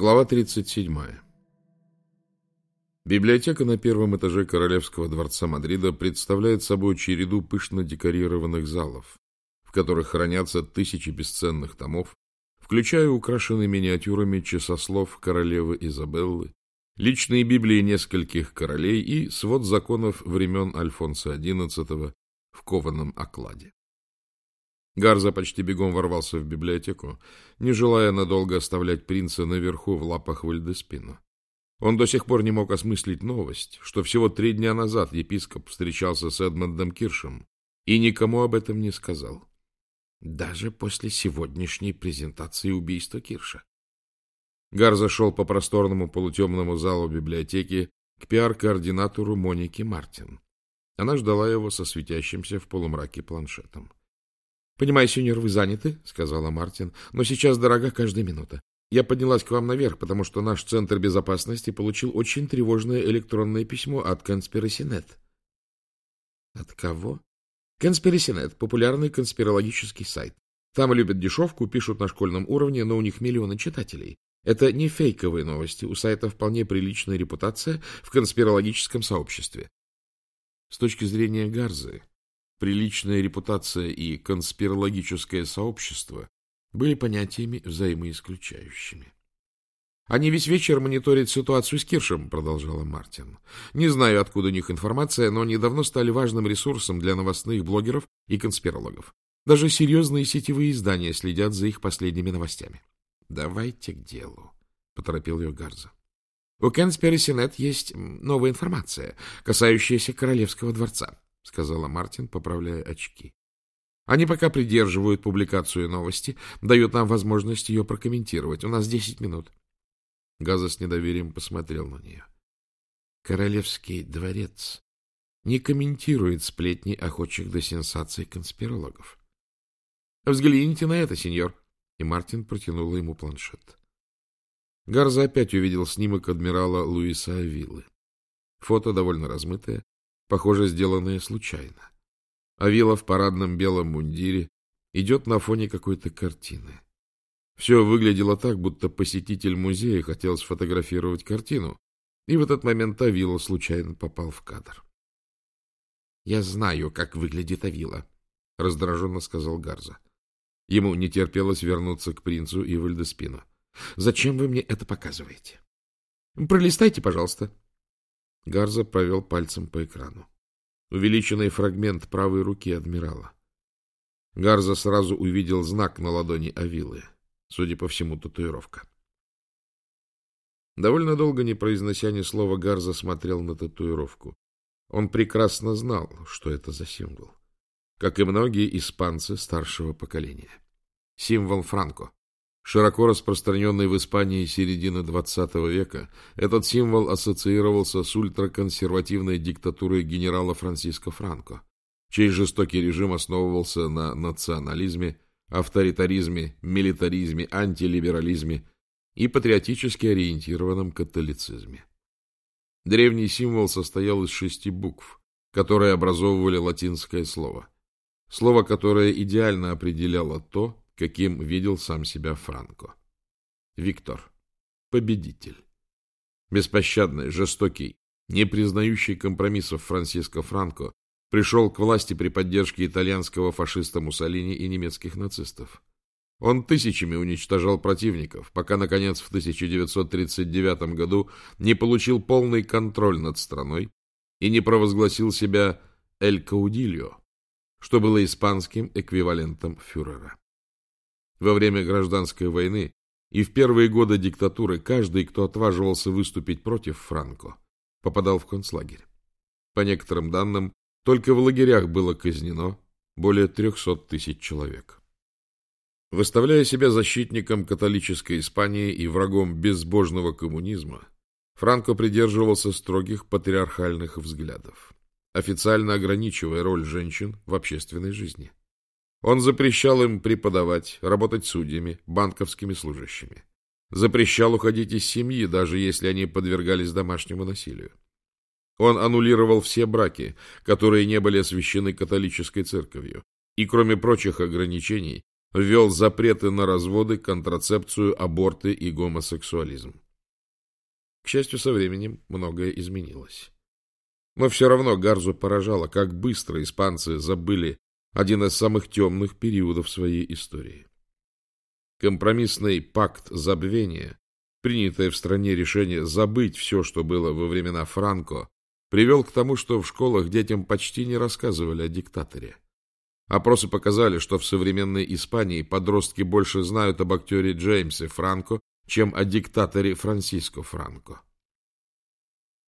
Глава 37. Библиотека на первом этаже Королевского дворца Мадрида представляет собой череду пышно декорированных залов, в которых хранятся тысячи бесценных томов, включая украшенные миниатюрами часослов королевы Изабеллы, личные библии нескольких королей и свод законов времен Альфонса XI в кованом окладе. Гарза почти бегом ворвался в библиотеку, не желая надолго оставлять принца наверху в лапах Вальдеспина. Он до сих пор не мог осмыслить новость, что всего три дня назад епископ встречался с Эдмондом Киршем и никому об этом не сказал. Даже после сегодняшней презентации убийства Кирша. Гар зашел по просторному полутемному залу библиотеки к пиар-координатору Монике Мартин. Она ждала его со светящимся в полумраке планшетом. — Понимаю, сеньор, вы заняты, — сказала Мартин, — но сейчас дорога каждая минута. Я поднялась к вам наверх, потому что наш Центр безопасности получил очень тревожное электронное письмо от Конспирасинет. — От кого? — Конспирасинет, популярный конспирологический сайт. Там любят дешевку, пишут на школьном уровне, но у них миллионы читателей. Это не фейковые новости, у сайта вполне приличная репутация в конспирологическом сообществе. С точки зрения Гарзы, приличная репутация и конспирологическое сообщество были понятиями взаимоисключающими. «Они весь вечер мониторят ситуацию с Киршем», — продолжала Мартин. «Не знаю, откуда у них информация, но они давно стали важным ресурсом для новостных блогеров и конспирологов. Даже серьезные сетевые издания следят за их последними новостями». «Давайте к делу», — поторопил ее Гарза. «У Конспирасинет есть новая информация, касающаяся Королевского дворца сказала Мартин, поправляя очки. Они пока придерживают публикацию новости, дают нам возможность ее прокомментировать. У нас десять минут. Газа с недоверием посмотрел на нее. Королевский дворец не комментирует сплетни охотчих до сенсаций конспирологов. Взгляните на это, сеньор. И Мартин протянула ему планшет. Гарза опять увидел снимок адмирала Луиса Авилы. Фото довольно размытое, похоже, сделанное случайно. Авила в парадном белом мундире идет на фоне какой-то картины. Все выглядело так, будто посетитель музея хотел сфотографировать картину, и в этот момент Авила случайно попал в кадр. — Я знаю, как выглядит Авила, — раздраженно сказал Гарза. Ему не терпелось вернуться к принцу и Вальдеспину. — Зачем вы мне это показываете? — Пролистайте, пожалуйста, Гарза провел пальцем по экрану. Увеличенный фрагмент правой руки адмирала. Гарза сразу увидел знак на ладони Авилы. Судя по всему, татуировка. Довольно долго, не произнося ни слова, Гарза смотрел на татуировку. Он прекрасно знал, что это за символ. Как и многие испанцы старшего поколения. Символ Франко. Широко распространенный в Испании середины XX века, этот символ ассоциировался с ультраконсервативной диктатурой генерала Франсиско Франко, чей жестокий режим основывался на национализме, авторитаризме, милитаризме, антилиберализме и патриотически ориентированном католицизме. Древний символ состоял из шести букв, которые образовывали латинское слово. Слово, которое идеально определяло то, каким видел сам себя Франко. Виктор. Победитель. Беспощадный, жестокий, не признающий компромиссов Франциско Франко, пришел к власти при поддержке итальянского фашиста Муссолини и немецких нацистов. Он тысячами уничтожал противников, пока, наконец, в 1939 году не получил полный контроль над страной и не провозгласил себя «Эль Каудильо», что было испанским эквивалентом фюрера. Во время гражданской войны и в первые годы диктатуры каждый, кто отваживался выступить против Франко, попадал в концлагерь. По некоторым данным, только в лагерях было казнено более 300 тысяч человек. Выставляя себя защитником католической Испании и врагом безбожного коммунизма, Франко придерживался строгих патриархальных взглядов, официально ограничивая роль женщин в общественной жизни. Он запрещал им преподавать, работать судьями, банковскими служащими. Запрещал уходить из семьи, даже если они подвергались домашнему насилию. Он аннулировал все браки, которые не были освящены католической церковью, и, кроме прочих ограничений, ввел запреты на разводы, контрацепцию, аборты и гомосексуализм. К счастью, со временем многое изменилось. Но все равно Гарзу поражало, как быстро испанцы забыли один из самых темных периодов своей истории. Компромиссный пакт забвения, принятое в стране решение забыть все, что было во времена Франко, привел к тому, что в школах детям почти не рассказывали о диктаторе. Опросы показали, что в современной Испании подростки больше знают об актере Джеймсе Франко, чем о диктаторе Франсиско Франко.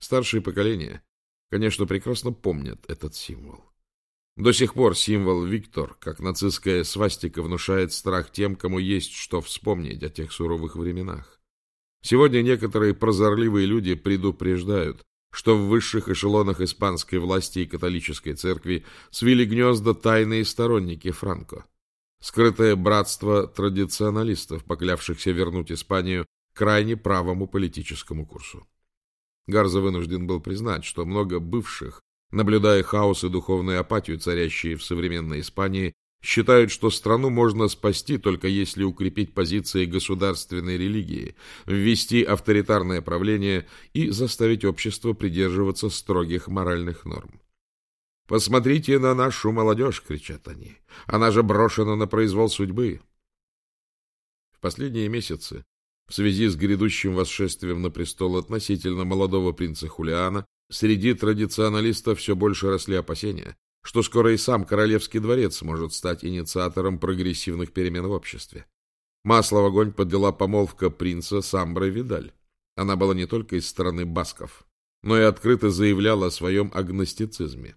Старшее поколение, конечно, прекрасно помнят этот символ. До сих пор символ Виктор, как нацистская свастика, внушает страх тем, кому есть что вспомнить о тех суровых временах. Сегодня некоторые прозорливые люди предупреждают, что в высших эшелонах испанской власти и католической церкви свили гнезда тайные сторонники Франко. Скрытое братство традиционалистов, поклявшихся вернуть Испанию крайне правому политическому курсу. Гарза вынужден был признать, что много бывших, наблюдая хаос и духовную апатию, царящие в современной Испании, считают, что страну можно спасти только если укрепить позиции государственной религии, ввести авторитарное правление и заставить общество придерживаться строгих моральных норм. «Посмотрите на нашу молодежь!» — кричат они. «Она же брошена на произвол судьбы!» В последние месяцы, в связи с грядущим восшествием на престол относительно молодого принца Хулиана, среди традиционалистов все больше росли опасения, что скоро и сам Королевский дворец может стать инициатором прогрессивных перемен в обществе. Масло в огонь подлила помолвка принца Самбры Видаль. Она была не только из стороны басков, но и открыто заявляла о своем агностицизме.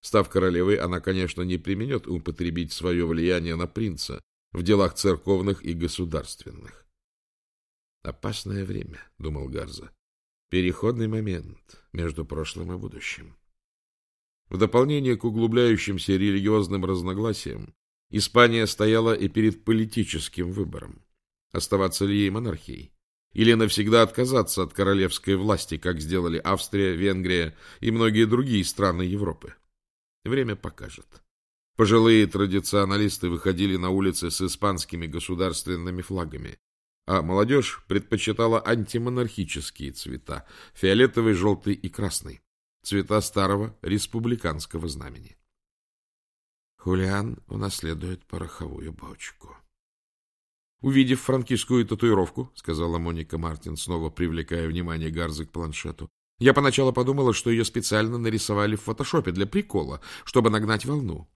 Став королевой, она, конечно, не применет употребить свое влияние на принца в делах церковных и государственных. «Опасное время», — думал Гарза. «Переходный момент между прошлым и будущим». В дополнение к углубляющимся религиозным разногласиям, Испания стояла и перед политическим выбором. Оставаться ли ей монархией? Или навсегда отказаться от королевской власти, как сделали Австрия, Венгрия и многие другие страны Европы? Время покажет. Пожилые традиционалисты выходили на улицы с испанскими государственными флагами, а молодежь предпочитала антимонархические цвета – фиолетовый, желтый и красный цвета старого республиканского знамени. Хулиан унаследует пороховую бочку. Увидев франкистскую татуировку, сказала Моника Мартин, снова привлекая внимание Гарзы к планшету, я поначалу подумала, что ее специально нарисовали в фотошопе для прикола, чтобы нагнать волну.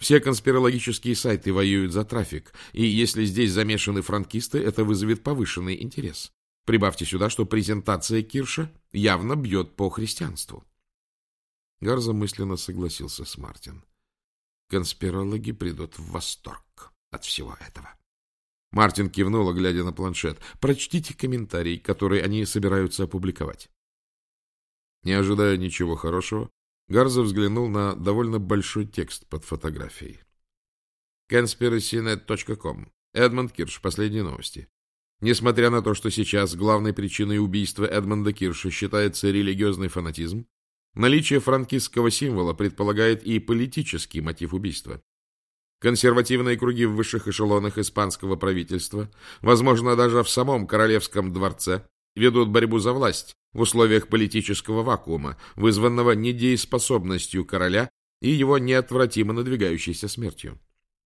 Все конспирологические сайты воюют за трафик, и если здесь замешаны франкисты, это вызовет повышенный интерес. Прибавьте сюда, что презентация Кирша явно бьет по христианству. Гарза мысленно согласился с Мартин. Конспирологи придут в восторг от всего этого. Мартин кивнула, глядя на планшет. Прочтите комментарий, который они собираются опубликовать. Не ожидая ничего хорошего, Гарза взглянул на довольно большой текст под фотографией. conspiracynet.com. Эдмонд Кирш. Последние новости. Несмотря на то, что сейчас главной причиной убийства Эдмонда Кирша считается религиозный фанатизм, Наличие франкистского символа предполагает и политический мотив убийства. Консервативные круги в высших эшелонах испанского правительства, возможно, даже в самом королевском дворце, ведут борьбу за власть в условиях политического вакуума, вызванного недееспособностью короля и его неотвратимо надвигающейся смертью.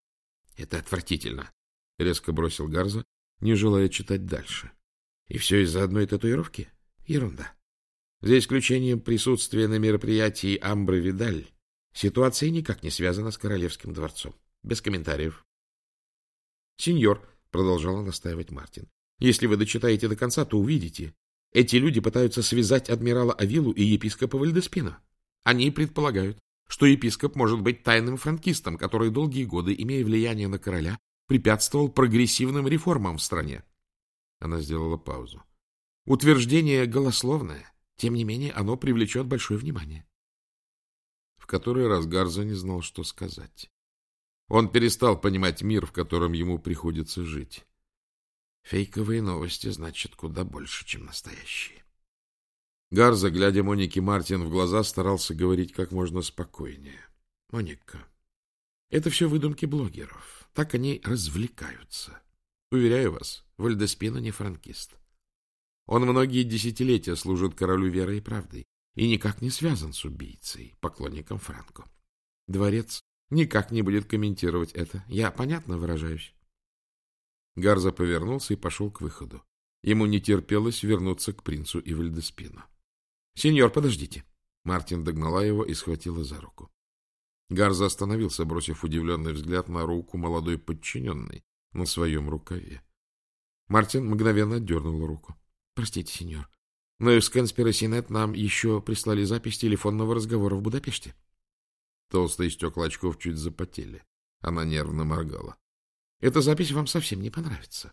— Это отвратительно, — резко бросил Гарза, не желая читать дальше. — И все из-за одной татуировки? Ерунда. За исключением присутствия на мероприятии Амбры Видаль, ситуация никак не связана с Королевским дворцом. Без комментариев. — Сеньор, — продолжала настаивать Мартин, — если вы дочитаете до конца, то увидите. Эти люди пытаются связать адмирала Авилу и епископа Вальдеспина. Они предполагают, что епископ может быть тайным франкистом, который долгие годы, имея влияние на короля, препятствовал прогрессивным реформам в стране. Она сделала паузу. Утверждение голословное. Тем не менее, оно привлечет большое внимание. В который раз Гарза не знал, что сказать. Он перестал понимать мир, в котором ему приходится жить. Фейковые новости значат куда больше, чем настоящие. Гарза, глядя Монике Мартин в глаза, старался говорить как можно спокойнее. — Моника, Это все выдумки блогеров. Так они развлекаются. Уверяю вас, Вальдеспина не франкист. Он многие десятилетия служит королю верой и правдой и никак не связан с убийцей, поклонником Франко. Дворец никак не будет комментировать это. Я понятно выражаюсь? Гарза повернулся и пошел к выходу. Ему не терпелось вернуться к принцу и Вальдеспину. — Сеньор, подождите. Мартин догнала его и схватила за руку. Гарза остановился, бросив удивленный взгляд на руку молодой подчиненной на своем рукаве. Мартин мгновенно отдернул руку. — Простите, сеньор, но из Конспирасинет нам еще прислали запись телефонного разговора в Будапеште. Толстые стекла очков чуть запотели. Она нервно моргала. — Эта запись вам совсем не понравится.